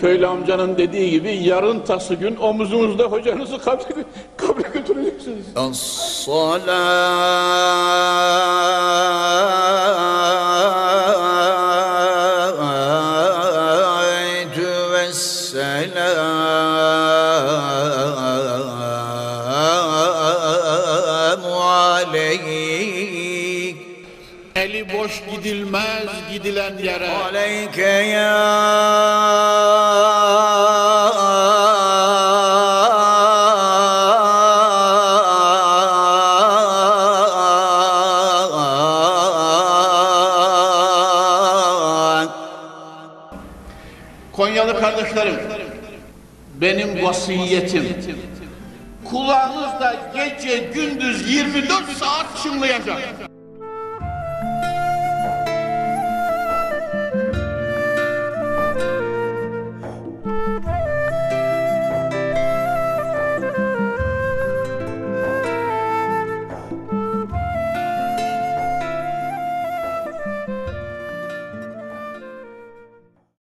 köylü amcanın dediği gibi yarın tası gün omuzunuzda hocanızı kabre, kabre götüreceksiniz. Eli boş gidilmez gidilen yere. Aleyke ya Konyalı kardeşlerim, benim vasiyetim, kulağınızda gece gündüz 24 saat çınlayacak.